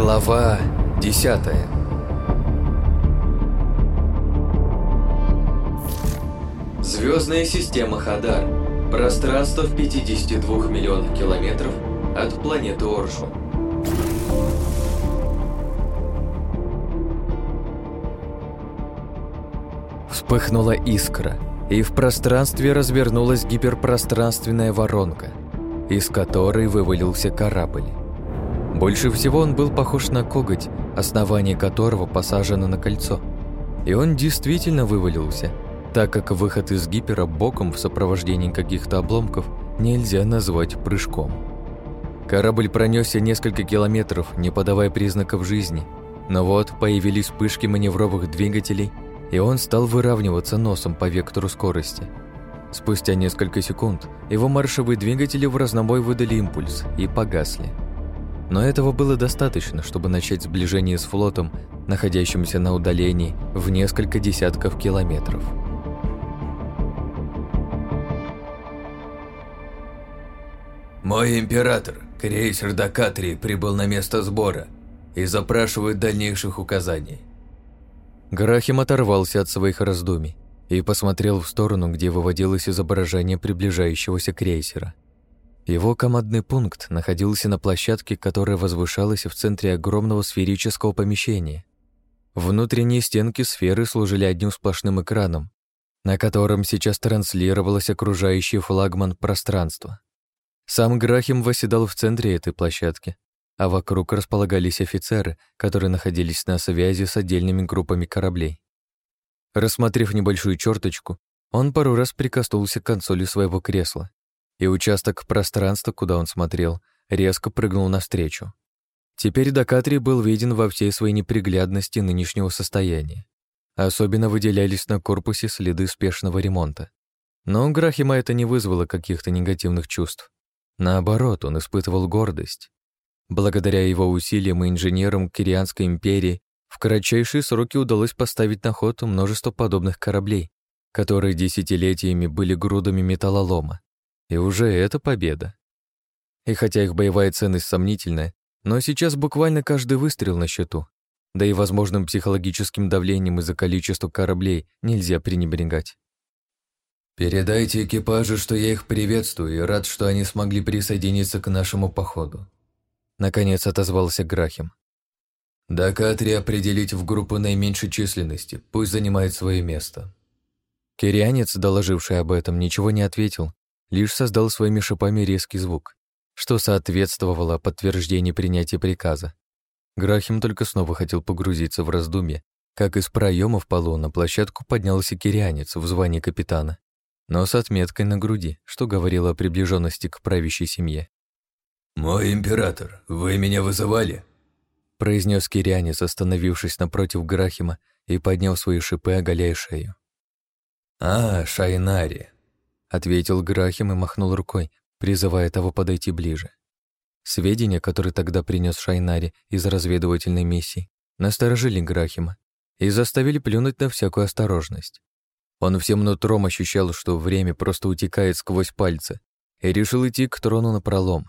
Глава десятая Звездная система Хадар. Пространство в 52 миллионах километров от планеты Оршу. Вспыхнула искра, и в пространстве развернулась гиперпространственная воронка, из которой вывалился корабль. Больше всего он был похож на коготь, основание которого посажено на кольцо. И он действительно вывалился, так как выход из гипера боком в сопровождении каких-то обломков нельзя назвать прыжком. Корабль пронесся несколько километров, не подавая признаков жизни, но вот появились вспышки маневровых двигателей, и он стал выравниваться носом по вектору скорости. Спустя несколько секунд его маршевые двигатели в разнобой выдали импульс и погасли. Но этого было достаточно, чтобы начать сближение с флотом, находящимся на удалении в несколько десятков километров. «Мой император, крейсер Дакатри, прибыл на место сбора и запрашивает дальнейших указаний». Грахим оторвался от своих раздумий и посмотрел в сторону, где выводилось изображение приближающегося крейсера. Его командный пункт находился на площадке, которая возвышалась в центре огромного сферического помещения. Внутренние стенки сферы служили одним сплошным экраном, на котором сейчас транслировалось окружающий флагман пространства. Сам Грахим восседал в центре этой площадки, а вокруг располагались офицеры, которые находились на связи с отдельными группами кораблей. Рассмотрев небольшую черточку, он пару раз прикоснулся к консоли своего кресла и участок пространства, куда он смотрел, резко прыгнул навстречу. Теперь Докатрий был виден во всей своей неприглядности нынешнего состояния. Особенно выделялись на корпусе следы спешного ремонта. Но у Грахима это не вызвало каких-то негативных чувств. Наоборот, он испытывал гордость. Благодаря его усилиям и инженерам Кирианской империи в кратчайшие сроки удалось поставить на ход множество подобных кораблей, которые десятилетиями были грудами металлолома. И уже это победа. И хотя их боевая ценность сомнительная, но сейчас буквально каждый выстрел на счету. Да и возможным психологическим давлением из-за количества кораблей нельзя пренебрегать. «Передайте экипажу, что я их приветствую и рад, что они смогли присоединиться к нашему походу», Наконец отозвался Грахим. «Дакатри определить в группу наименьшей численности, пусть занимает свое место». Кирианец, доложивший об этом, ничего не ответил, лишь создал своими шипами резкий звук, что соответствовало подтверждению принятия приказа. Грахим только снова хотел погрузиться в раздумье, как из проема в полу на площадку поднялся кирианец в звании капитана, но с отметкой на груди, что говорило о приближенности к правящей семье. «Мой император, вы меня вызывали?» произнес кирианец, остановившись напротив Грахима и подняв свои шипы, оголяя шею. «А, Шайнари, ответил Грахим и махнул рукой, призывая того подойти ближе. Сведения, которые тогда принес Шайнари из разведывательной миссии, насторожили Грахима и заставили плюнуть на всякую осторожность. Он всем нутром ощущал, что время просто утекает сквозь пальцы, и решил идти к трону напролом.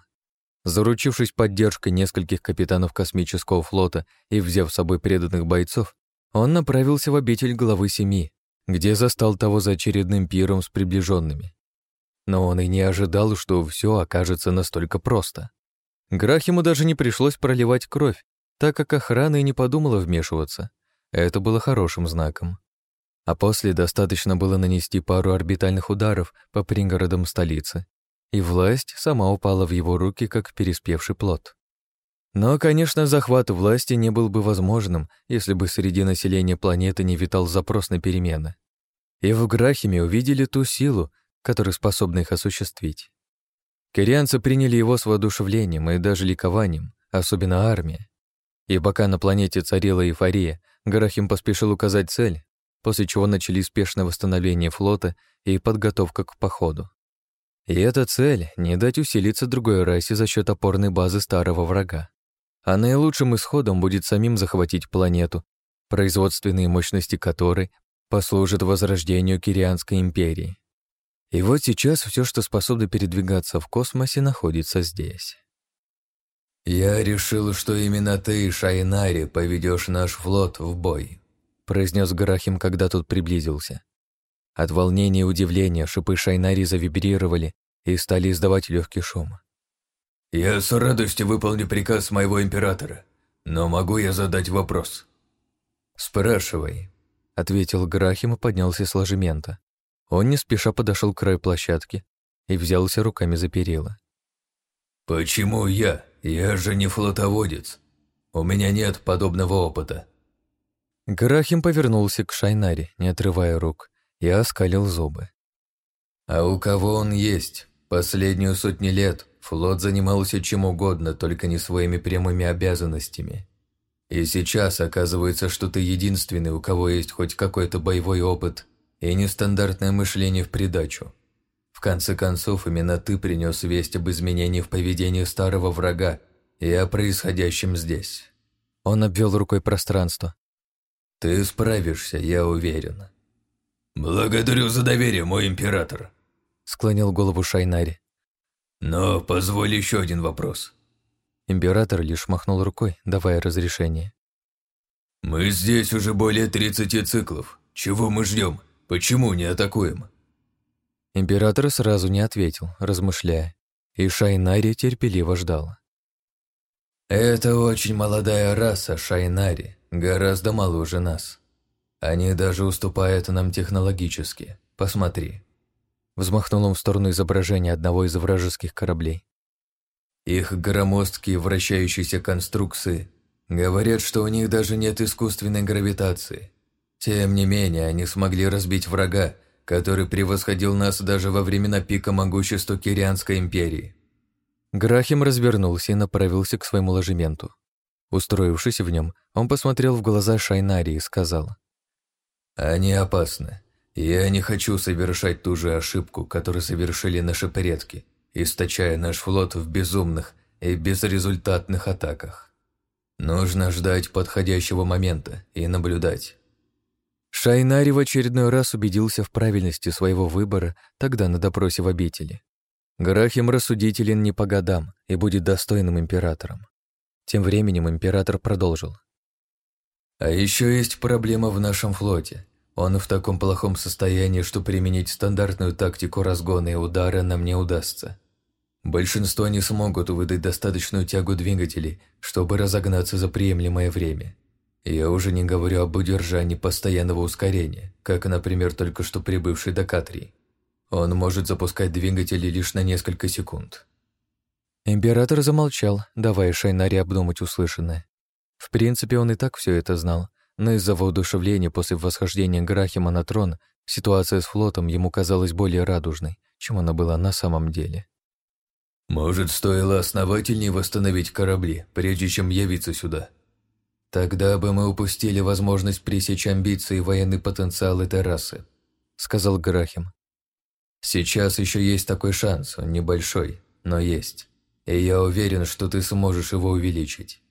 Заручившись поддержкой нескольких капитанов космического флота и взяв с собой преданных бойцов, он направился в обитель главы семьи, где застал того за очередным пиром с приближенными. Но он и не ожидал, что все окажется настолько просто. Грахиму даже не пришлось проливать кровь, так как охрана и не подумала вмешиваться. Это было хорошим знаком. А после достаточно было нанести пару орбитальных ударов по пригородам столицы, и власть сама упала в его руки, как переспевший плод. Но, конечно, захват власти не был бы возможным, если бы среди населения планеты не витал запрос на перемены. И в Грахиме увидели ту силу, которая способна их осуществить. Корианцы приняли его с воодушевлением и даже ликованием, особенно армия. И пока на планете царила эйфория, Грахим поспешил указать цель, после чего начали спешное восстановление флота и подготовка к походу. И эта цель — не дать усилиться другой расе за счет опорной базы старого врага. А наилучшим исходом будет самим захватить планету, производственные мощности которой послужат возрождению Кирианской империи. И вот сейчас все, что способно передвигаться в космосе, находится здесь. «Я решил, что именно ты, Шайнари, поведешь наш флот в бой», произнес Грахим, когда тот приблизился. От волнения и удивления шипы Шайнари завибрировали и стали издавать легкий шум. «Я с радостью выполню приказ моего императора, но могу я задать вопрос?» «Спрашивай», — ответил Грахим и поднялся с ложемента. Он не спеша подошел к краю площадки и взялся руками за перила. «Почему я? Я же не флотоводец. У меня нет подобного опыта». Грахим повернулся к Шайнаре, не отрывая рук, и оскалил зубы. «А у кого он есть? Последнюю сотни лет флот занимался чем угодно, только не своими прямыми обязанностями. И сейчас оказывается, что ты единственный, у кого есть хоть какой-то боевой опыт и нестандартное мышление в придачу. В конце концов, именно ты принес весть об изменении в поведении старого врага и о происходящем здесь. Он обвел рукой пространство. Ты справишься, я уверен. Благодарю за доверие, мой император. Склонил голову Шайнари. Но позволь еще один вопрос. Император лишь махнул рукой, давая разрешение. Мы здесь уже более 30 циклов. Чего мы ждем? Почему не атакуем? Император сразу не ответил, размышляя, и Шайнари терпеливо ждал. «Это очень молодая раса, Шайнари, гораздо моложе нас. Они даже уступают нам технологически. Посмотри». Взмахнул он в сторону изображения одного из вражеских кораблей. «Их громоздкие вращающиеся конструкции говорят, что у них даже нет искусственной гравитации. Тем не менее, они смогли разбить врага, который превосходил нас даже во времена пика могущества Кирианской империи. Грахим развернулся и направился к своему ложементу. Устроившись в нем, он посмотрел в глаза Шайнари и сказал. «Они опасны. Я не хочу совершать ту же ошибку, которую совершили наши предки, источая наш флот в безумных и безрезультатных атаках. Нужно ждать подходящего момента и наблюдать. Шайнари в очередной раз убедился в правильности своего выбора тогда на допросе в обители. Грахим рассудителен не по годам и будет достойным императором. Тем временем император продолжил. «А еще есть проблема в нашем флоте. Он в таком плохом состоянии, что применить стандартную тактику разгона и удара нам не удастся. Большинство не смогут выдать достаточную тягу двигателей, чтобы разогнаться за приемлемое время. Я уже не говорю об удержании постоянного ускорения, как, например, только что прибывший до Катрии. Он может запускать двигатели лишь на несколько секунд. Император замолчал, давая Шайнаре обдумать услышанное. В принципе, он и так все это знал, но из-за воодушевления после восхождения Грахима на трон ситуация с флотом ему казалась более радужной, чем она была на самом деле. «Может, стоило основательнее восстановить корабли, прежде чем явиться сюда?» «Тогда бы мы упустили возможность пресечь амбиции и военный потенциал этой расы», — сказал Грахим. «Сейчас еще есть такой шанс, он небольшой, но есть. И я уверен, что ты сможешь его увеличить».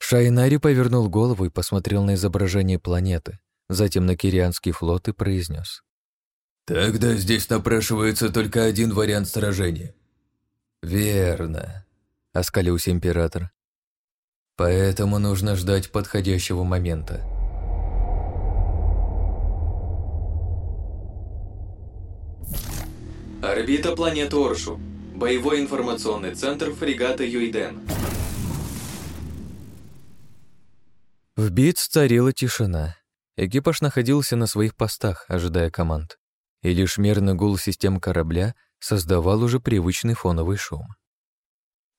Шайнари повернул голову и посмотрел на изображение планеты, затем на Кирианский флот и произнес. «Тогда здесь напрашивается только один вариант сражения». «Верно», — оскалился император. Поэтому нужно ждать подходящего момента. Орбита планеты Оршу. Боевой информационный центр фрегата Юйден. В БИЦ царила тишина. Экипаж находился на своих постах, ожидая команд. И лишь мерный гул систем корабля создавал уже привычный фоновый шум.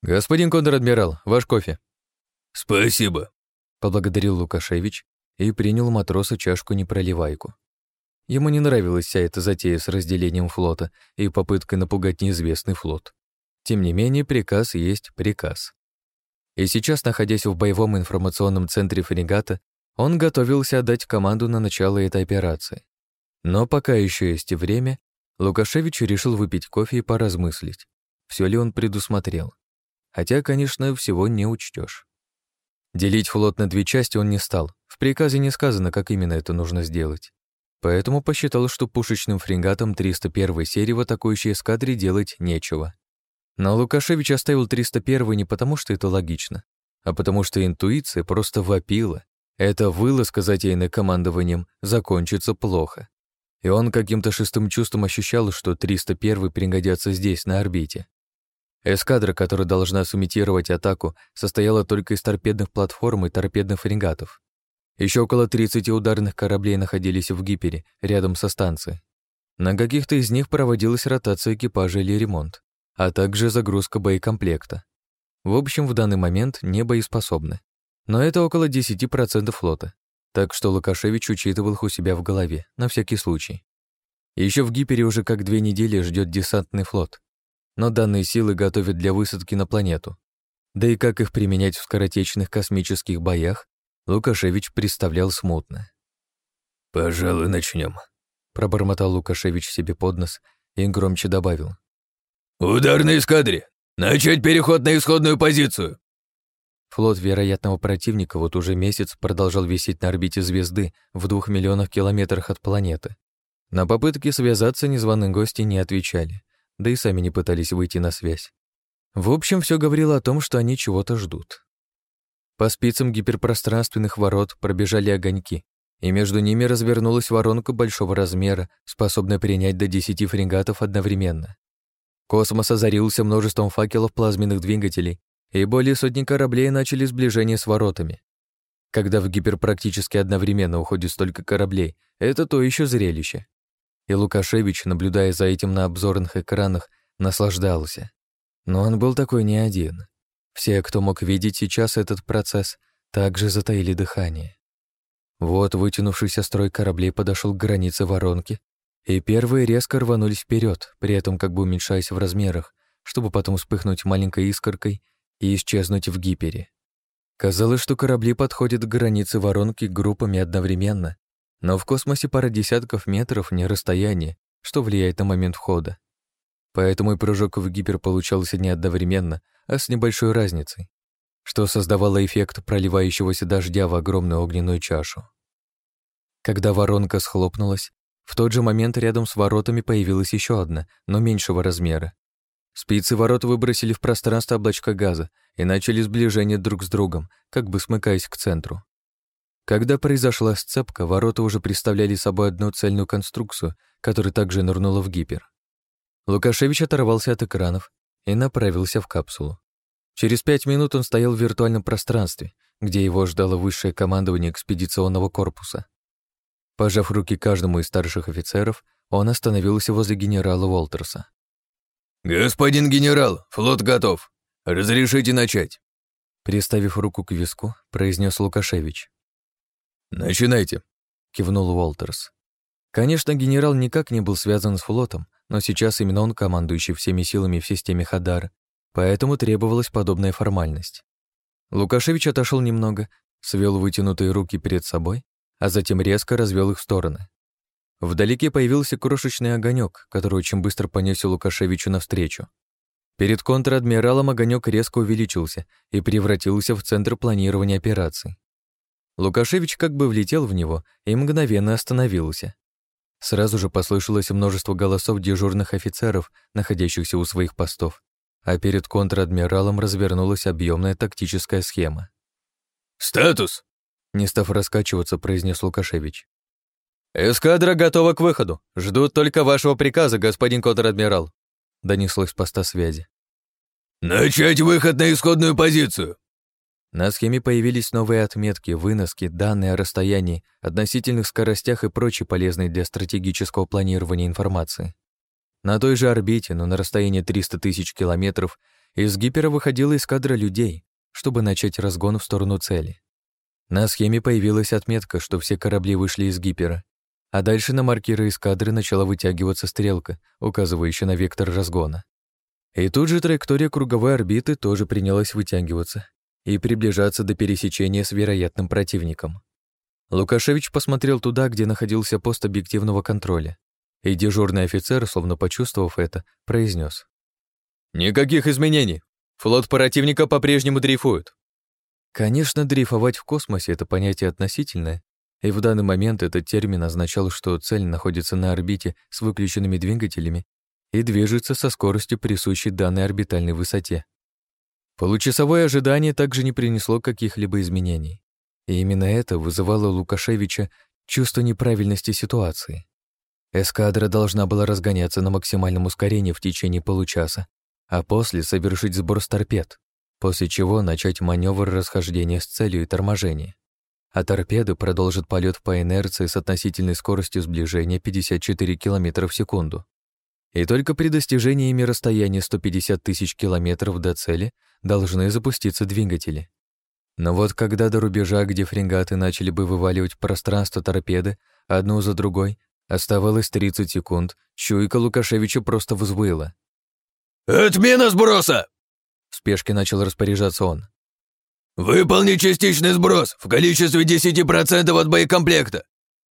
«Господин контр-адмирал, ваш кофе», «Спасибо», — поблагодарил Лукашевич и принял матроса чашку-непроливайку. Ему не нравилась вся эта затея с разделением флота и попыткой напугать неизвестный флот. Тем не менее, приказ есть приказ. И сейчас, находясь в боевом информационном центре фрегата, он готовился отдать команду на начало этой операции. Но пока еще есть время, Лукашевич решил выпить кофе и поразмыслить, все ли он предусмотрел. Хотя, конечно, всего не учтешь. Делить флот на две части он не стал. В приказе не сказано, как именно это нужно сделать. Поэтому посчитал, что пушечным фрегатом 301 серии в атакующей эскадре делать нечего. Но Лукашевич оставил 301 не потому, что это логично, а потому что интуиция просто вопила. Эта вылазка, затеянная командованием, закончится плохо. И он каким-то шестым чувством ощущал, что 301 пригодятся здесь, на орбите. Эскадра, которая должна сымитировать атаку, состояла только из торпедных платформ и торпедных фрегатов. Еще около 30 ударных кораблей находились в Гипере, рядом со станцией. На каких-то из них проводилась ротация экипажа или ремонт, а также загрузка боекомплекта. В общем, в данный момент не боеспособны. Но это около 10% флота, так что Лукашевич учитывал их у себя в голове, на всякий случай. Еще в Гипере уже как две недели ждет десантный флот, но данные силы готовят для высадки на планету. Да и как их применять в скоротечных космических боях, Лукашевич представлял смутно. «Пожалуй, начнем, Пробормотал Лукашевич себе под нос и громче добавил. «Ударной эскадре! Начать переход на исходную позицию!» Флот вероятного противника вот уже месяц продолжал висеть на орбите звезды в двух миллионах километрах от планеты. На попытки связаться незваные гости не отвечали, да и сами не пытались выйти на связь. В общем, все говорило о том, что они чего-то ждут. По спицам гиперпространственных ворот пробежали огоньки, и между ними развернулась воронка большого размера, способная принять до 10 фрегатов одновременно. Космос озарился множеством факелов плазменных двигателей, и более сотни кораблей начали сближение с воротами. Когда в гипер практически одновременно уходит столько кораблей, это то еще зрелище. И Лукашевич, наблюдая за этим на обзорных экранах, наслаждался. Но он был такой не один. Все, кто мог видеть сейчас этот процесс, также затаили дыхание. Вот вытянувшийся строй кораблей подошел к границе воронки, и первые резко рванулись вперед, при этом как бы уменьшаясь в размерах, чтобы потом вспыхнуть маленькой искоркой и исчезнуть в гипере. Казалось, что корабли подходят к границе воронки группами одновременно, но в космосе пара десятков метров не расстояние, что влияет на момент входа. Поэтому и прыжок в гипер получался не одновременно, а с небольшой разницей что создавало эффект проливающегося дождя в огромную огненную чашу. Когда воронка схлопнулась, в тот же момент рядом с воротами появилась еще одна, но меньшего размера. Спицы ворот выбросили в пространство облачко газа и начали сближение друг с другом, как бы смыкаясь к центру. Когда произошла сцепка, ворота уже представляли собой одну цельную конструкцию, которая также нырнула в гипер. Лукашевич оторвался от экранов и направился в капсулу. Через пять минут он стоял в виртуальном пространстве, где его ждало высшее командование экспедиционного корпуса. Пожав руки каждому из старших офицеров, он остановился возле генерала Уолтерса. «Господин генерал, флот готов. Разрешите начать?» Приставив руку к виску, произнес Лукашевич. «Начинайте», — кивнул Уолтерс. Конечно, генерал никак не был связан с флотом, но сейчас именно он командующий всеми силами в системе Хадар, поэтому требовалась подобная формальность. Лукашевич отошел немного, свел вытянутые руки перед собой, а затем резко развел их в стороны. Вдалеке появился крошечный огонек, который очень быстро понесся Лукашевичу навстречу. Перед контр-адмиралом огонек резко увеличился и превратился в центр планирования операций. Лукашевич как бы влетел в него и мгновенно остановился. Сразу же послышалось множество голосов дежурных офицеров, находящихся у своих постов, а перед контр-адмиралом развернулась объемная тактическая схема. «Статус!» — не став раскачиваться, произнес Лукашевич. «Эскадра готова к выходу. Ждут только вашего приказа, господин контр-адмирал», — донеслось поста связи. «Начать выход на исходную позицию!» На схеме появились новые отметки, выноски, данные о расстоянии, относительных скоростях и прочей полезной для стратегического планирования информации. На той же орбите, но на расстоянии 300 тысяч километров, из гипера выходила эскадра людей, чтобы начать разгон в сторону цели. На схеме появилась отметка, что все корабли вышли из гипера, а дальше на маркеры эскадры начала вытягиваться стрелка, указывающая на вектор разгона. И тут же траектория круговой орбиты тоже принялась вытягиваться и приближаться до пересечения с вероятным противником. Лукашевич посмотрел туда, где находился пост объективного контроля, и дежурный офицер, словно почувствовав это, произнес: «Никаких изменений. Флот противника по-прежнему дрейфует». Конечно, дрейфовать в космосе — это понятие относительное, и в данный момент этот термин означал, что цель находится на орбите с выключенными двигателями и движется со скоростью, присущей данной орбитальной высоте. Получасовое ожидание также не принесло каких-либо изменений. И именно это вызывало у Лукашевича чувство неправильности ситуации. Эскадра должна была разгоняться на максимальном ускорении в течение получаса, а после совершить сбор торпед, после чего начать маневр расхождения с целью и торможения. А торпеды продолжат полет по инерции с относительной скоростью сближения 54 км в секунду. И только при достижении ими расстояния 150 тысяч километров до цели должны запуститься двигатели. Но вот когда до рубежа, где фрегаты начали бы вываливать пространство торпеды одну за другой, оставалось 30 секунд, чуйка Лукашевича просто взвыла. «Отмена сброса!» В спешке начал распоряжаться он. «Выполни частичный сброс в количестве 10% от боекомплекта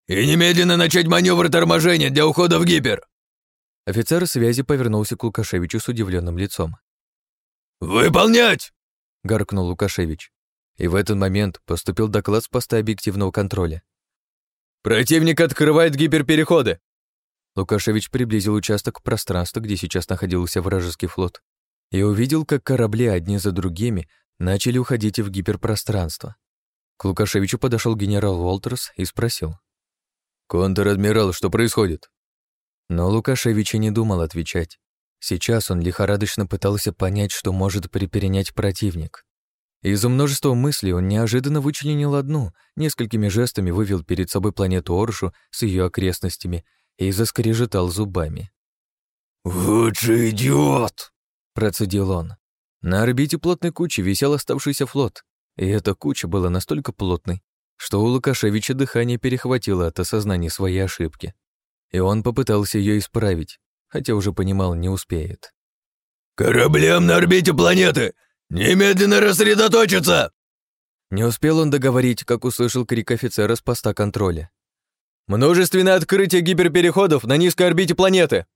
и немедленно начать маневр торможения для ухода в гипер!» Офицер связи повернулся к Лукашевичу с удивленным лицом. «Выполнять!» — гаркнул Лукашевич. И в этот момент поступил доклад с поста объективного контроля. «Противник открывает гиперпереходы!» Лукашевич приблизил участок пространства, где сейчас находился вражеский флот, и увидел, как корабли одни за другими начали уходить в гиперпространство. К Лукашевичу подошел генерал Уолтерс и спросил. «Контр-адмирал, что происходит?» Но Лукашевич и не думал отвечать. Сейчас он лихорадочно пытался понять, что может приперенять противник. Из-за множества мыслей он неожиданно вычленил одну, несколькими жестами вывел перед собой планету Оршу с ее окрестностями и заскрежетал зубами. «Вот же идиот!» — процедил он. На орбите плотной кучи висел оставшийся флот, и эта куча была настолько плотной, что у Лукашевича дыхание перехватило от осознания своей ошибки. И он попытался ее исправить, хотя уже понимал, не успеет. «Кораблям на орбите планеты! Немедленно рассредоточиться!» Не успел он договорить, как услышал крик офицера с поста контроля. «Множественное открытие гиперпереходов на низкой орбите планеты!»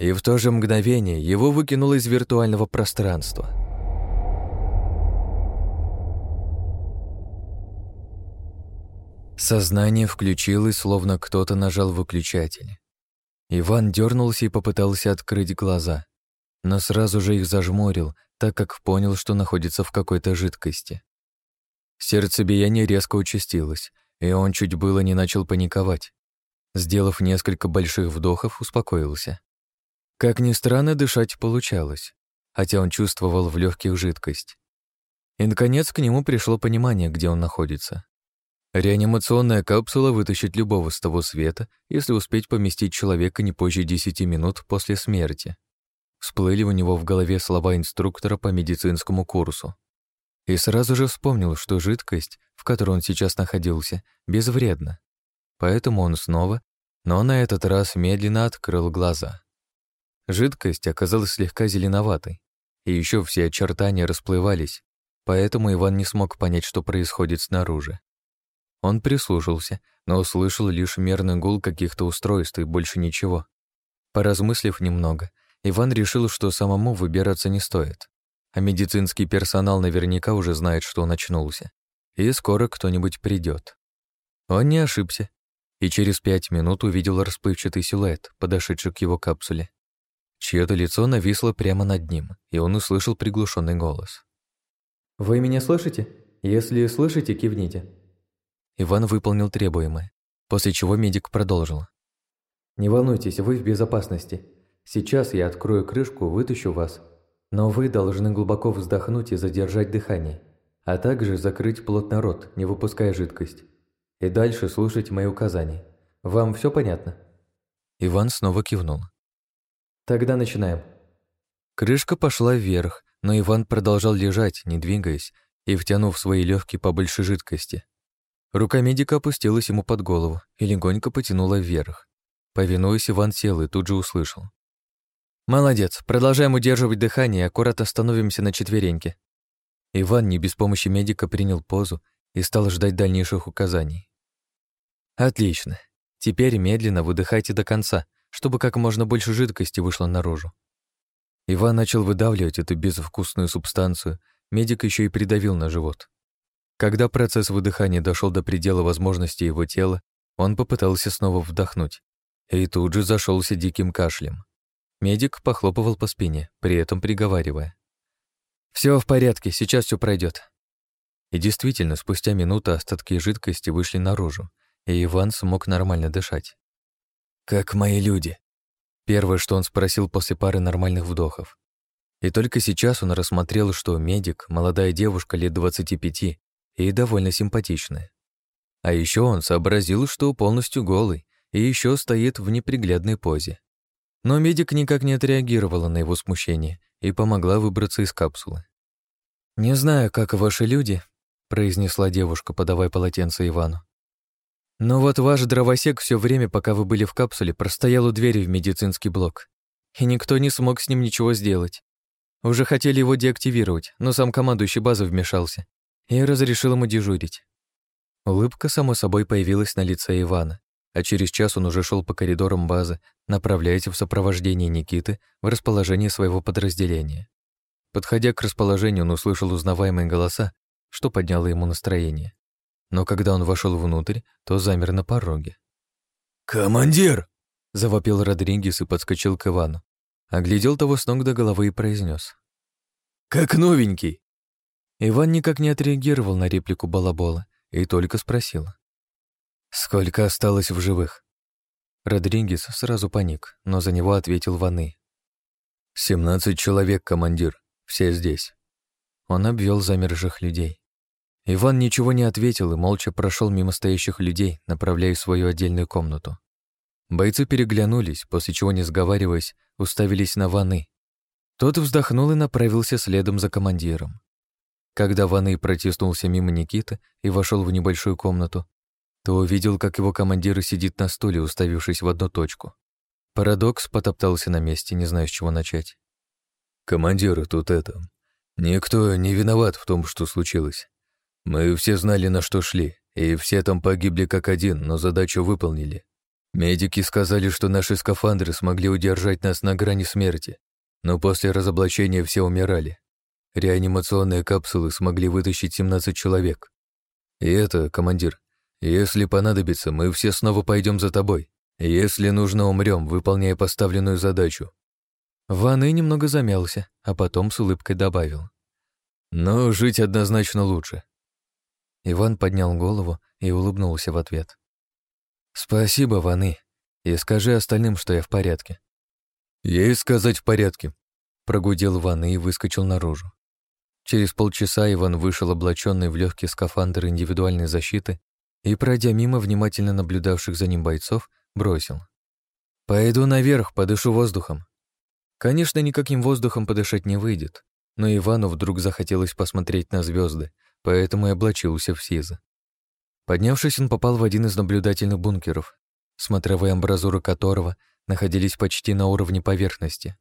И в то же мгновение его выкинуло из виртуального пространства. Сознание включилось, словно кто-то нажал выключатель. Иван дернулся и попытался открыть глаза, но сразу же их зажмурил, так как понял, что находится в какой-то жидкости. Сердцебиение резко участилось, и он чуть было не начал паниковать. Сделав несколько больших вдохов, успокоился. Как ни странно, дышать получалось, хотя он чувствовал в легких жидкость. И, наконец, к нему пришло понимание, где он находится. Реанимационная капсула вытащит любого с того света, если успеть поместить человека не позже 10 минут после смерти. Всплыли у него в голове слова инструктора по медицинскому курсу. И сразу же вспомнил, что жидкость, в которой он сейчас находился, безвредна. Поэтому он снова, но на этот раз медленно открыл глаза. Жидкость оказалась слегка зеленоватой, и еще все очертания расплывались, поэтому Иван не смог понять, что происходит снаружи. Он прислушался, но услышал лишь мерный гул каких-то устройств и больше ничего. Поразмыслив немного, Иван решил, что самому выбираться не стоит. А медицинский персонал наверняка уже знает, что он очнулся. И скоро кто-нибудь придет. Он не ошибся, и через пять минут увидел расплывчатый силуэт, подошедший к его капсуле. Чье-то лицо нависло прямо над ним, и он услышал приглушенный голос. «Вы меня слышите? Если слышите, кивните». Иван выполнил требуемое, после чего медик продолжил. «Не волнуйтесь, вы в безопасности. Сейчас я открою крышку, вытащу вас. Но вы должны глубоко вздохнуть и задержать дыхание, а также закрыть плотно рот, не выпуская жидкость. И дальше слушать мои указания. Вам все понятно?» Иван снова кивнул. «Тогда начинаем». Крышка пошла вверх, но Иван продолжал лежать, не двигаясь, и втянув свои легкие побольше жидкости. Рука медика опустилась ему под голову и легонько потянула вверх. Повинуясь, Иван сел и тут же услышал. «Молодец, продолжаем удерживать дыхание и аккуратно становимся на четвереньки». Иван не без помощи медика принял позу и стал ждать дальнейших указаний. «Отлично. Теперь медленно выдыхайте до конца, чтобы как можно больше жидкости вышло наружу». Иван начал выдавливать эту безвкусную субстанцию, медик еще и придавил на живот. Когда процесс выдыхания дошел до предела возможностей его тела, он попытался снова вдохнуть и тут же зашелся диким кашлем. Медик похлопывал по спине, при этом приговаривая. Все в порядке, сейчас все пройдет. И действительно, спустя минуту остатки жидкости вышли наружу, и Иван смог нормально дышать. «Как мои люди?» Первое, что он спросил после пары нормальных вдохов. И только сейчас он рассмотрел, что медик — молодая девушка лет 25 и довольно симпатичная. А еще он сообразил, что полностью голый и еще стоит в неприглядной позе. Но медик никак не отреагировала на его смущение и помогла выбраться из капсулы. «Не знаю, как ваши люди», — произнесла девушка, подавая полотенце Ивану. «Но вот ваш дровосек все время, пока вы были в капсуле, простоял у двери в медицинский блок, и никто не смог с ним ничего сделать. Уже хотели его деактивировать, но сам командующий базы вмешался и разрешил ему дежурить. Улыбка, само собой, появилась на лице Ивана, а через час он уже шел по коридорам базы, направляясь в сопровождении Никиты в расположение своего подразделения. Подходя к расположению, он услышал узнаваемые голоса, что подняло ему настроение. Но когда он вошел внутрь, то замер на пороге. «Командир!» — завопил Родригес и подскочил к Ивану. Оглядел того с ног до головы и произнес: «Как новенький!» Иван никак не отреагировал на реплику Балабола и только спросил. «Сколько осталось в живых?» Родригес сразу паник, но за него ответил Ваны. «Семнадцать человек, командир. Все здесь». Он обвел замерших людей. Иван ничего не ответил и молча прошел мимо стоящих людей, направляя свою отдельную комнату. Бойцы переглянулись, после чего, не сговариваясь, уставились на Ваны. Тот вздохнул и направился следом за командиром. Когда Ваны протиснулся мимо Никиты и вошел в небольшую комнату, то увидел, как его командир сидит на стуле, уставившись в одну точку. Парадокс потоптался на месте, не зная, с чего начать. «Командир, тут это... Никто не виноват в том, что случилось. Мы все знали, на что шли, и все там погибли как один, но задачу выполнили. Медики сказали, что наши скафандры смогли удержать нас на грани смерти, но после разоблачения все умирали. Реанимационные капсулы смогли вытащить 17 человек. И это, командир, если понадобится, мы все снова пойдем за тобой. Если нужно, умрем, выполняя поставленную задачу. Ваны немного замялся, а потом с улыбкой добавил. Но жить однозначно лучше. Иван поднял голову и улыбнулся в ответ. «Спасибо, Ваны, и скажи остальным, что я в порядке». «Ей сказать в порядке», — прогудел Ваны и выскочил наружу. Через полчаса Иван вышел облаченный в легкий скафандр индивидуальной защиты и, пройдя мимо внимательно наблюдавших за ним бойцов, бросил. «Пойду наверх, подышу воздухом». Конечно, никаким воздухом подышать не выйдет, но Ивану вдруг захотелось посмотреть на звезды, поэтому и облачился в сизо. Поднявшись, он попал в один из наблюдательных бункеров, смотровые амбразуры которого находились почти на уровне поверхности.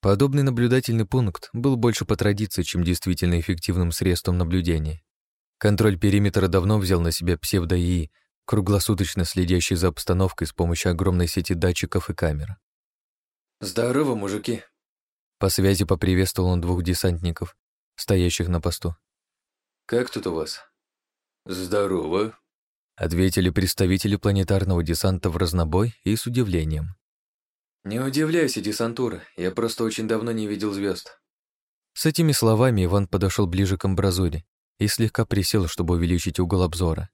Подобный наблюдательный пункт был больше по традиции, чем действительно эффективным средством наблюдения. Контроль периметра давно взял на себя псевдо-ИИ, круглосуточно следящий за обстановкой с помощью огромной сети датчиков и камер. «Здорово, мужики!» По связи поприветствовал он двух десантников, стоящих на посту. «Как тут у вас?» «Здорово», — ответили представители планетарного десанта в разнобой и с удивлением. «Не удивляйся, десантура, я просто очень давно не видел звезд. С этими словами Иван подошел ближе к амбразуре и слегка присел, чтобы увеличить угол обзора.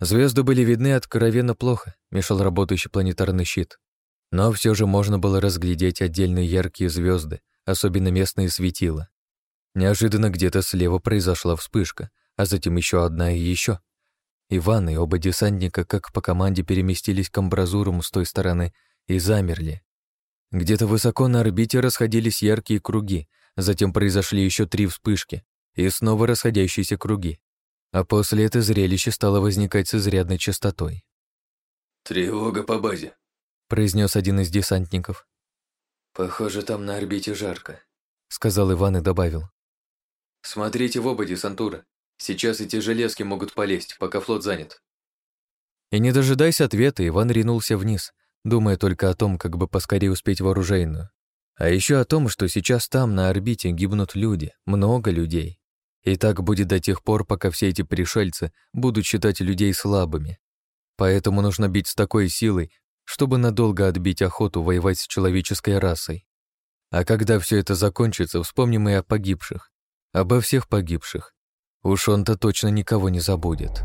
Звезды были видны откровенно плохо, мешал работающий планетарный щит. Но все же можно было разглядеть отдельные яркие звезды, особенно местные светила. Неожиданно где-то слева произошла вспышка, а затем еще одна и еще. Иван и оба десантника, как по команде, переместились к амбразурам с той стороны и замерли. Где-то высоко на орбите расходились яркие круги, затем произошли еще три вспышки и снова расходящиеся круги. А после это зрелище стало возникать с изрядной частотой. «Тревога по базе», — произнес один из десантников. «Похоже, там на орбите жарко», — сказал Иван и добавил. «Смотрите в оба десантура. Сейчас эти железки могут полезть, пока флот занят. И не дожидаясь ответа, Иван ринулся вниз, думая только о том, как бы поскорее успеть в. А еще о том, что сейчас там, на орбите, гибнут люди, много людей. И так будет до тех пор, пока все эти пришельцы будут считать людей слабыми. Поэтому нужно бить с такой силой, чтобы надолго отбить охоту воевать с человеческой расой. А когда все это закончится, вспомним и о погибших. Обо всех погибших. Уж он-то точно никого не забудет.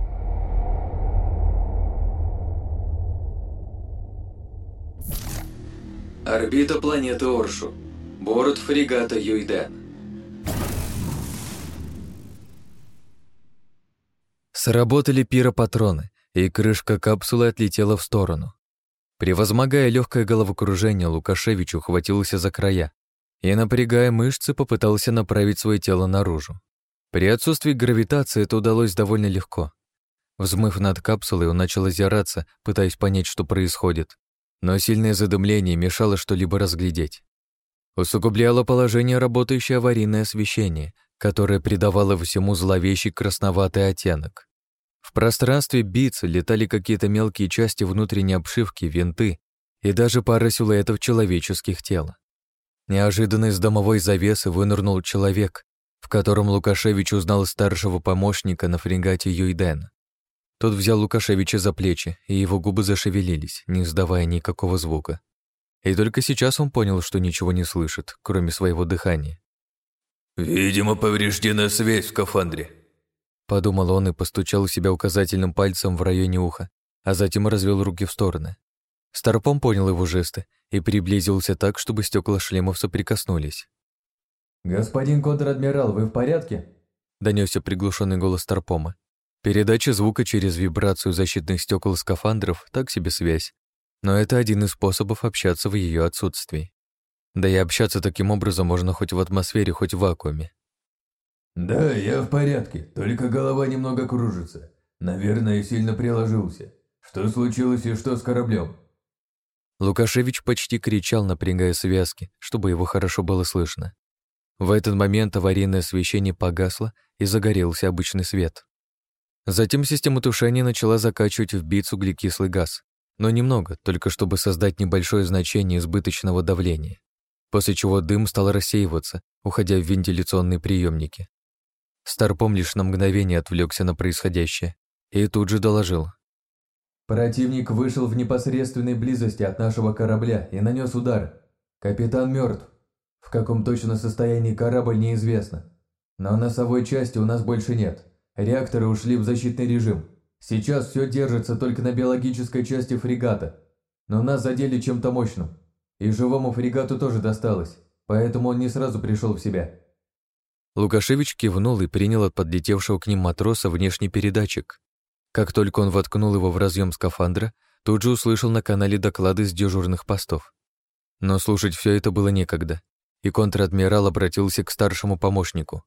Орбита планеты Оршу. Борт фрегата Юйден. Сработали пиропатроны, и крышка капсулы отлетела в сторону. Превозмогая легкое головокружение, Лукашевич ухватился за края и, напрягая мышцы, попытался направить свое тело наружу. При отсутствии гравитации это удалось довольно легко. Взмыв над капсулой, он начал озираться, пытаясь понять, что происходит, но сильное задымление мешало что-либо разглядеть. Усугубляло положение работающее аварийное освещение, которое придавало всему зловещий красноватый оттенок. В пространстве биц летали какие-то мелкие части внутренней обшивки, винты и даже пара силуэтов человеческих тел. Неожиданно из домовой завесы вынырнул человек, в котором Лукашевич узнал старшего помощника на фрегате Юйден. Тот взял Лукашевича за плечи, и его губы зашевелились, не издавая никакого звука. И только сейчас он понял, что ничего не слышит, кроме своего дыхания. «Видимо, повреждена связь в скафандре», — подумал он и постучал себя указательным пальцем в районе уха, а затем развел руки в стороны. Старпом понял его жесты и приблизился так, чтобы стекла шлемов соприкоснулись. «Господин контр-адмирал, вы в порядке?» — донесся приглушенный голос Старпома. Передача звука через вибрацию защитных стекол скафандров — так себе связь. Но это один из способов общаться в ее отсутствии. Да и общаться таким образом можно хоть в атмосфере, хоть в вакууме. «Да, я в порядке, только голова немного кружится. Наверное, сильно приложился. Что случилось и что с кораблем?» Лукашевич почти кричал, напрягая связки, чтобы его хорошо было слышно. В этот момент аварийное освещение погасло и загорелся обычный свет. Затем система тушения начала закачивать в бицу углекислый газ, но немного, только чтобы создать небольшое значение избыточного давления, после чего дым стал рассеиваться, уходя в вентиляционные приемники. Старпом лишь на мгновение отвлекся на происходящее и тут же доложил. «Противник вышел в непосредственной близости от нашего корабля и нанес удар. Капитан мертв. В каком точно состоянии корабль неизвестно. Но носовой части у нас больше нет. Реакторы ушли в защитный режим. Сейчас все держится только на биологической части фрегата. Но нас задели чем-то мощным. И живому фрегату тоже досталось, поэтому он не сразу пришел в себя. Лукашевич кивнул и принял от подлетевшего к ним матроса внешний передатчик. Как только он воткнул его в разъем скафандра, тут же услышал на канале доклады с дежурных постов. Но слушать все это было некогда, и контр-адмирал обратился к старшему помощнику.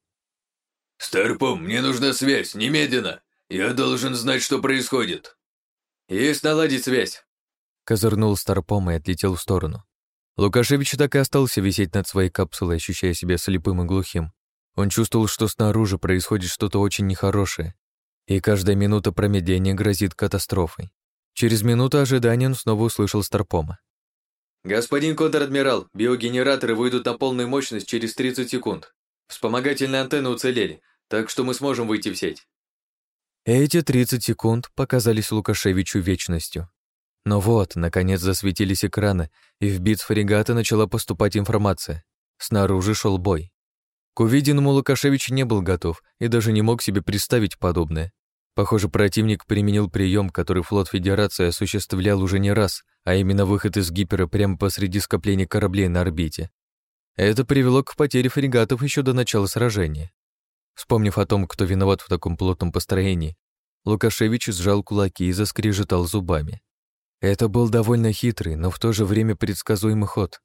«Старпом, мне нужна связь, немедленно! Я должен знать, что происходит!» «Есть наладить связь!» Козырнул Старпом и отлетел в сторону. Лукашевич так и остался висеть над своей капсулой, ощущая себя слепым и глухим. Он чувствовал, что снаружи происходит что-то очень нехорошее, и каждая минута промедления грозит катастрофой. Через минуту ожидания он снова услышал Старпома. «Господин контр-адмирал, биогенераторы выйдут на полную мощность через 30 секунд. Вспомогательные антенны уцелели, так что мы сможем выйти в сеть. Эти 30 секунд показались Лукашевичу вечностью. Но вот, наконец засветились экраны, и в бит фрегата начала поступать информация. Снаружи шел бой. К увиденному Лукашевич не был готов и даже не мог себе представить подобное. Похоже, противник применил прием, который флот Федерации осуществлял уже не раз, а именно выход из гипера прямо посреди скопления кораблей на орбите. Это привело к потере фрегатов еще до начала сражения. Вспомнив о том, кто виноват в таком плотном построении, Лукашевич сжал кулаки и заскрежетал зубами. Это был довольно хитрый, но в то же время предсказуемый ход.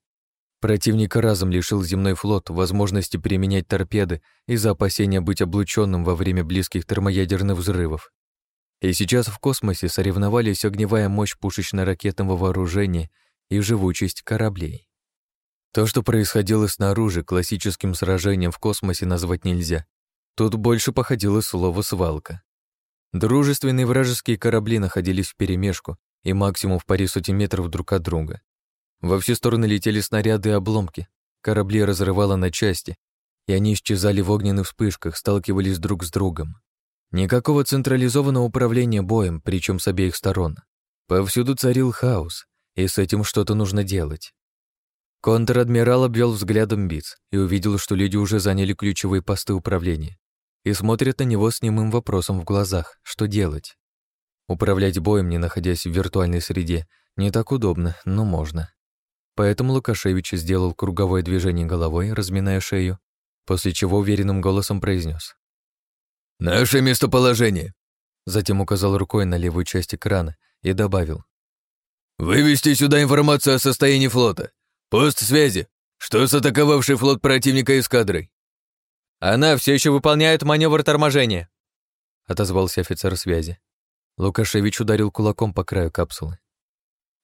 Противник разом лишил земной флот возможности применять торпеды из-за опасения быть облученным во время близких термоядерных взрывов. И сейчас в космосе соревновались огневая мощь пушечно-ракетного вооружения и живучесть кораблей. То, что происходило снаружи, классическим сражением в космосе назвать нельзя. Тут больше походило слово «свалка». Дружественные вражеские корабли находились в перемешку и максимум в паре сотен метров друг от друга. Во все стороны летели снаряды и обломки, корабли разрывало на части, и они исчезали в огненных вспышках, сталкивались друг с другом. Никакого централизованного управления боем, причем с обеих сторон. Повсюду царил хаос, и с этим что-то нужно делать. Контр-адмирал обвел взглядом Биц и увидел, что люди уже заняли ключевые посты управления и смотрят на него с немым вопросом в глазах, что делать. Управлять боем, не находясь в виртуальной среде, не так удобно, но можно. Поэтому Лукашевич сделал круговое движение головой, разминая шею, после чего уверенным голосом произнес: «Наше местоположение!» Затем указал рукой на левую часть экрана и добавил. «Вывести сюда информацию о состоянии флота. Пост связи. Что с атаковавший флот противника эскадрой?» «Она все еще выполняет маневр торможения», — отозвался офицер связи. Лукашевич ударил кулаком по краю капсулы.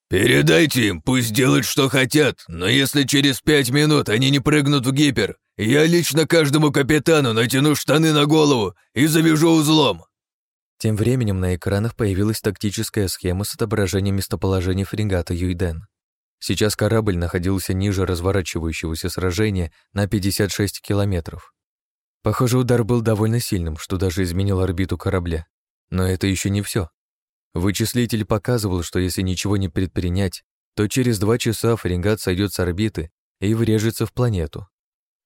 «Передайте им, пусть делают, что хотят, но если через пять минут они не прыгнут в гипер, я лично каждому капитану натяну штаны на голову и завяжу узлом». Тем временем на экранах появилась тактическая схема с отображением местоположения фрегата Юйден. Сейчас корабль находился ниже разворачивающегося сражения на 56 километров. Похоже, удар был довольно сильным, что даже изменил орбиту корабля. Но это еще не все. Вычислитель показывал, что если ничего не предпринять, то через два часа фрегат сойдет с орбиты и врежется в планету.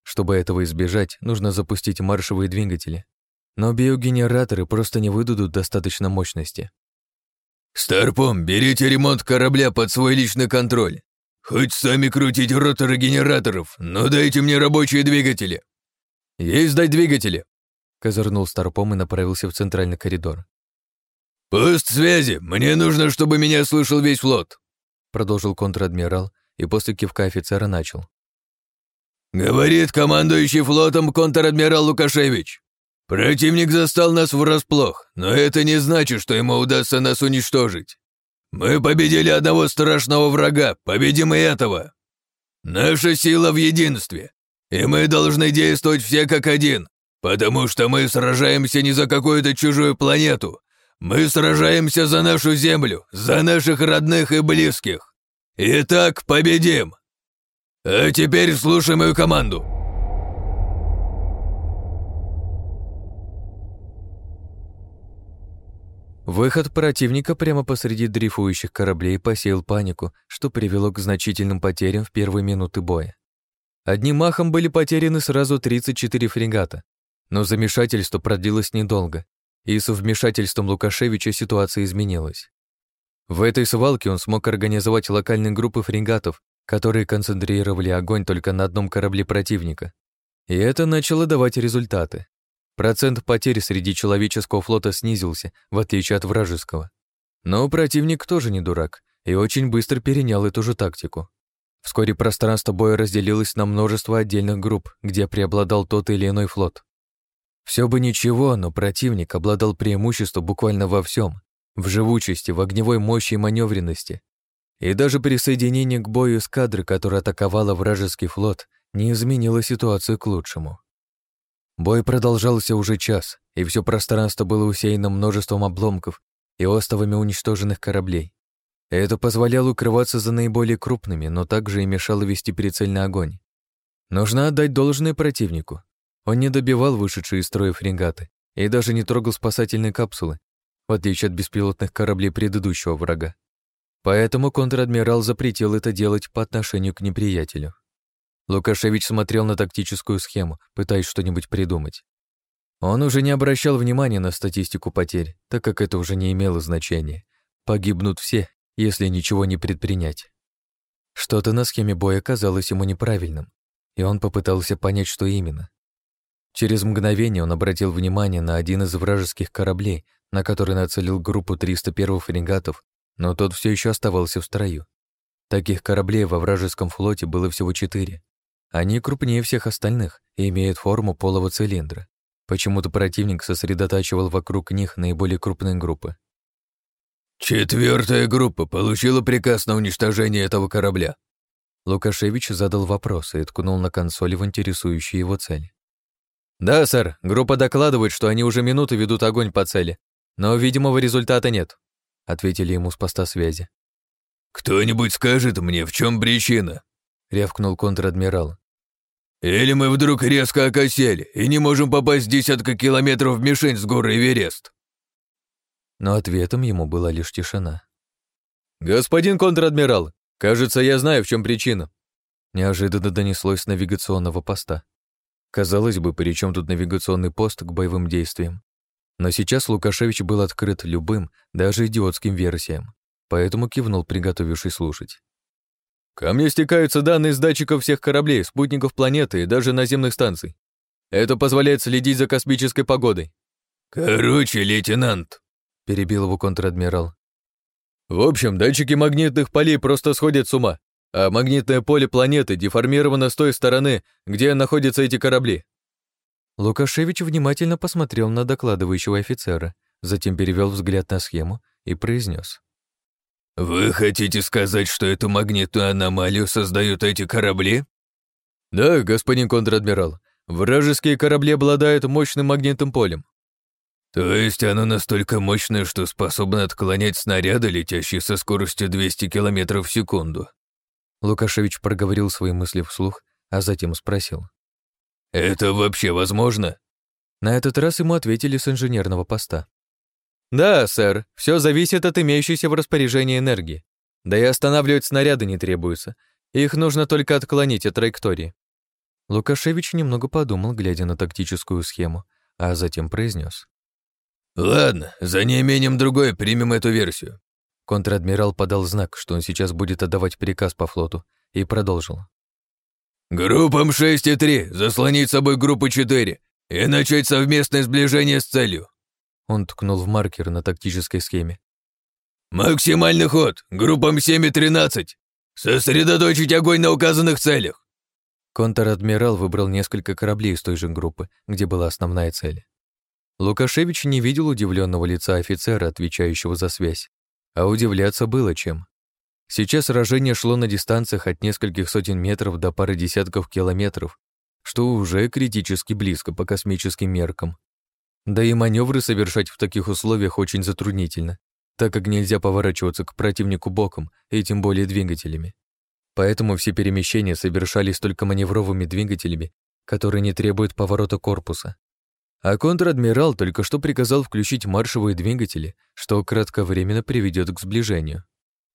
Чтобы этого избежать, нужно запустить маршевые двигатели. Но биогенераторы просто не выдадут достаточно мощности. «Старпом, берите ремонт корабля под свой личный контроль. Хоть сами крутить роторы генераторов, но дайте мне рабочие двигатели». «Есть дать двигатели!» Козырнул Старпом и направился в центральный коридор. «Пост связи! Мне нужно, чтобы меня слышал весь флот!» Продолжил контр-адмирал и после кивка офицера начал. «Говорит командующий флотом контр-адмирал Лукашевич. Противник застал нас врасплох, но это не значит, что ему удастся нас уничтожить. Мы победили одного страшного врага, победим и этого. Наша сила в единстве, и мы должны действовать все как один, потому что мы сражаемся не за какую-то чужую планету, мы сражаемся за нашу землю, за наших родных и близких. Итак, победим! А теперь слушай мою команду!» Выход противника прямо посреди дрейфующих кораблей посеял панику, что привело к значительным потерям в первые минуты боя. Одним махом были потеряны сразу 34 фрегата, но замешательство продлилось недолго, и с вмешательством Лукашевича ситуация изменилась. В этой свалке он смог организовать локальные группы фрегатов, которые концентрировали огонь только на одном корабле противника. И это начало давать результаты. Процент потерь среди человеческого флота снизился, в отличие от вражеского. Но противник тоже не дурак и очень быстро перенял эту же тактику. Вскоре пространство боя разделилось на множество отдельных групп, где преобладал тот или иной флот. Все бы ничего, но противник обладал преимуществом буквально во всем: в живучести, в огневой мощи и маневренности. И даже присоединение к бою эскадры, которая атаковала вражеский флот, не изменило ситуацию к лучшему. Бой продолжался уже час, и все пространство было усеяно множеством обломков и остовами уничтоженных кораблей. Это позволяло укрываться за наиболее крупными, но также и мешало вести прицельный огонь. Нужно отдать должное противнику. Он не добивал вышедшие из строя фрегаты и даже не трогал спасательные капсулы, в отличие от беспилотных кораблей предыдущего врага. Поэтому контр-адмирал запретил это делать по отношению к неприятелю. Лукашевич смотрел на тактическую схему, пытаясь что-нибудь придумать. Он уже не обращал внимания на статистику потерь, так как это уже не имело значения. Погибнут все, если ничего не предпринять. Что-то на схеме боя казалось ему неправильным, и он попытался понять, что именно. Через мгновение он обратил внимание на один из вражеских кораблей, на который нацелил группу 301 фрегатов, но тот все еще оставался в строю. Таких кораблей во вражеском флоте было всего четыре. Они крупнее всех остальных и имеют форму полого цилиндра. Почему-то противник сосредотачивал вокруг них наиболее крупные группы. «Четвертая группа получила приказ на уничтожение этого корабля». Лукашевич задал вопрос и ткнул на консоли в интересующую его цель. «Да, сэр, группа докладывает, что они уже минуты ведут огонь по цели, но видимого результата нет», — ответили ему с поста связи. «Кто-нибудь скажет мне, в чем причина?» — рявкнул контр-адмирал. «Или мы вдруг резко окосели и не можем попасть десятка километров в мишень с горы Эверест?» Но ответом ему была лишь тишина. «Господин контр-адмирал, кажется, я знаю, в чем причина», Неожиданно донеслось с навигационного поста. Казалось бы, при чем тут навигационный пост к боевым действиям? Но сейчас Лукашевич был открыт любым, даже идиотским версиям, поэтому кивнул, приготовившись слушать. «Ко мне стекаются данные с датчиков всех кораблей, спутников планеты и даже наземных станций. Это позволяет следить за космической погодой». «Короче, лейтенант», — перебил его контр-адмирал. «В общем, датчики магнитных полей просто сходят с ума, а магнитное поле планеты деформировано с той стороны, где находятся эти корабли». Лукашевич внимательно посмотрел на докладывающего офицера, затем перевел взгляд на схему и произнес: «Вы хотите сказать, что эту магнитную аномалию создают эти корабли?» «Да, господин контр-адмирал. Вражеские корабли обладают мощным магнитным полем». «То есть оно настолько мощное, что способно отклонять снаряды, летящие со скоростью 200 км в секунду?» Лукашевич проговорил свои мысли вслух, а затем спросил. «Это вообще возможно?» На этот раз ему ответили с инженерного поста. «Да, сэр, все зависит от имеющейся в распоряжении энергии. Да и останавливать снаряды не требуется. Их нужно только отклонить от траектории». Лукашевич немного подумал, глядя на тактическую схему, а затем произнес: «Ладно, за неимением другой примем эту версию». Контр-адмирал подал знак, что он сейчас будет отдавать приказ по флоту, и продолжил. «Группам 6 и 3 заслонить собой группу 4 и начать совместное сближение с целью». Он ткнул в маркер на тактической схеме. «Максимальный ход! Группам 7 и 13! Сосредоточить огонь на указанных целях!» Контр-адмирал выбрал несколько кораблей из той же группы, где была основная цель. Лукашевич не видел удивленного лица офицера, отвечающего за связь, а удивляться было чем. Сейчас сражение шло на дистанциях от нескольких сотен метров до пары десятков километров, что уже критически близко по космическим меркам. Да и маневры совершать в таких условиях очень затруднительно, так как нельзя поворачиваться к противнику боком и тем более двигателями. Поэтому все перемещения совершались только маневровыми двигателями, которые не требуют поворота корпуса. А контр-адмирал только что приказал включить маршевые двигатели, что кратковременно приведет к сближению.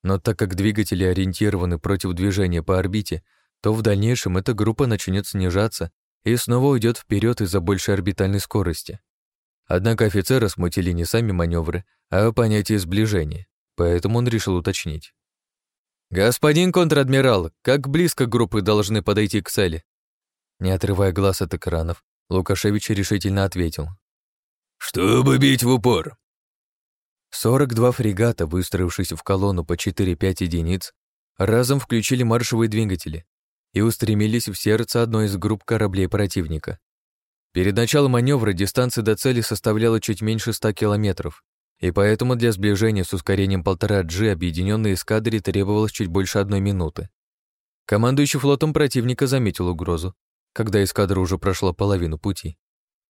Но так как двигатели ориентированы против движения по орбите, то в дальнейшем эта группа начнет снижаться и снова уйдет вперед из-за большей орбитальной скорости. Однако офицера смутили не сами маневры, а понятие сближения, поэтому он решил уточнить. «Господин контр-адмирал, как близко группы должны подойти к цели?» Не отрывая глаз от экранов, Лукашевич решительно ответил. «Чтобы бить в упор». 42 фрегата, выстроившись в колонну по 4-5 единиц, разом включили маршевые двигатели и устремились в сердце одной из групп кораблей противника. Перед началом маневра дистанция до цели составляла чуть меньше 100 километров, и поэтому для сближения с ускорением 1,5G объединенной эскадре требовалось чуть больше одной минуты. Командующий флотом противника заметил угрозу, когда эскадра уже прошла половину пути,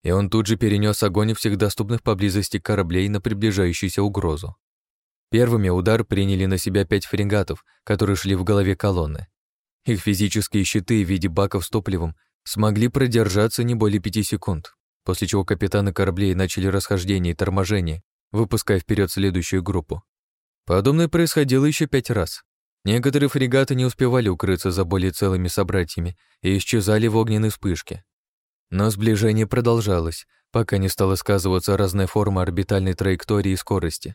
и он тут же перенес огонь всех доступных поблизости кораблей на приближающуюся угрозу. Первыми удар приняли на себя пять фрегатов, которые шли в голове колонны. Их физические щиты в виде баков с топливом смогли продержаться не более пяти секунд, после чего капитаны кораблей начали расхождение и торможение, выпуская вперед следующую группу. Подобное происходило еще пять раз. Некоторые фрегаты не успевали укрыться за более целыми собратьями и исчезали в огненной вспышке. Но сближение продолжалось, пока не стала сказываться разная форма орбитальной траектории и скорости.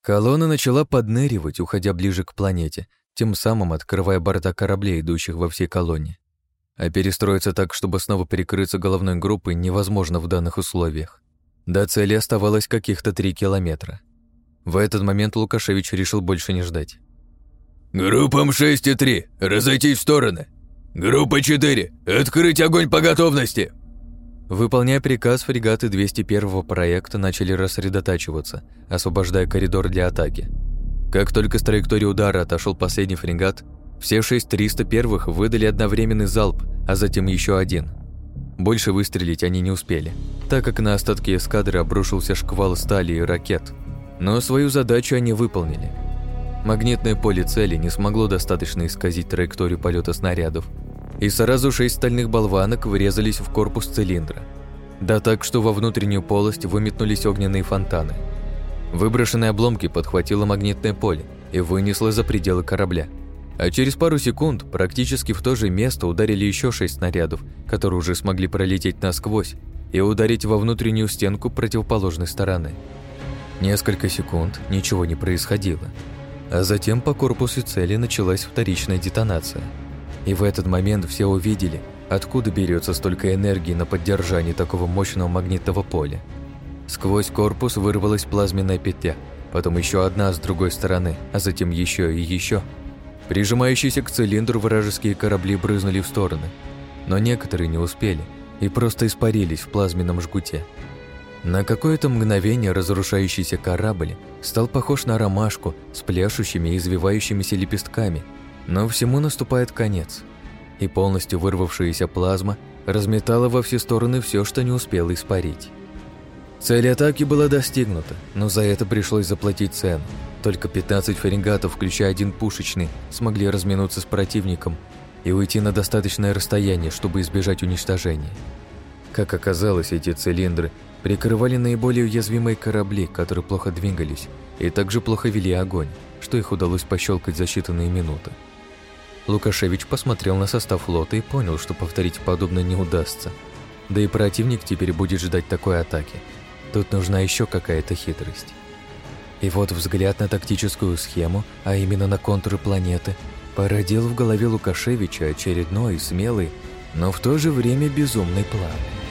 Колонна начала подныривать, уходя ближе к планете, тем самым открывая борта кораблей, идущих во всей колонне а перестроиться так, чтобы снова перекрыться головной группой, невозможно в данных условиях. До цели оставалось каких-то три километра. В этот момент Лукашевич решил больше не ждать. «Группам 6 и 3, разойтись в стороны! Группа 4, открыть огонь по готовности!» Выполняя приказ, фрегаты 201-го проекта начали рассредотачиваться, освобождая коридор для атаки. Как только с траектории удара отошел последний фрегат, все шесть 301-х выдали одновременный залп, а затем еще один. Больше выстрелить они не успели, так как на остатки эскадры обрушился шквал стали и ракет. Но свою задачу они выполнили. Магнитное поле цели не смогло достаточно исказить траекторию полета снарядов, и сразу шесть стальных болванок врезались в корпус цилиндра. Да так, что во внутреннюю полость выметнулись огненные фонтаны. Выброшенные обломки подхватило магнитное поле и вынесло за пределы корабля – А через пару секунд практически в то же место ударили еще шесть снарядов, которые уже смогли пролететь насквозь и ударить во внутреннюю стенку противоположной стороны. Несколько секунд ничего не происходило, а затем по корпусу цели началась вторичная детонация. И в этот момент все увидели, откуда берется столько энергии на поддержание такого мощного магнитного поля. Сквозь корпус вырвалась плазменная петля, потом еще одна с другой стороны, а затем еще и еще – Прижимающиеся к цилиндру вражеские корабли брызнули в стороны, но некоторые не успели и просто испарились в плазменном жгуте. На какое-то мгновение разрушающийся корабль стал похож на ромашку с пляшущими и извивающимися лепестками, но всему наступает конец, и полностью вырвавшаяся плазма разметала во все стороны все, что не успело испарить. Цель атаки была достигнута, но за это пришлось заплатить цену. Только 15 фарингатов, включая один пушечный, смогли разминуться с противником и уйти на достаточное расстояние, чтобы избежать уничтожения. Как оказалось, эти цилиндры прикрывали наиболее уязвимые корабли, которые плохо двигались и также плохо вели огонь, что их удалось пощелкать за считанные минуты. Лукашевич посмотрел на состав флота и понял, что повторить подобное не удастся. Да и противник теперь будет ждать такой атаки. Тут нужна еще какая-то хитрость. И вот взгляд на тактическую схему, а именно на контуры планеты, породил в голове Лукашевича очередной смелый, но в то же время безумный план –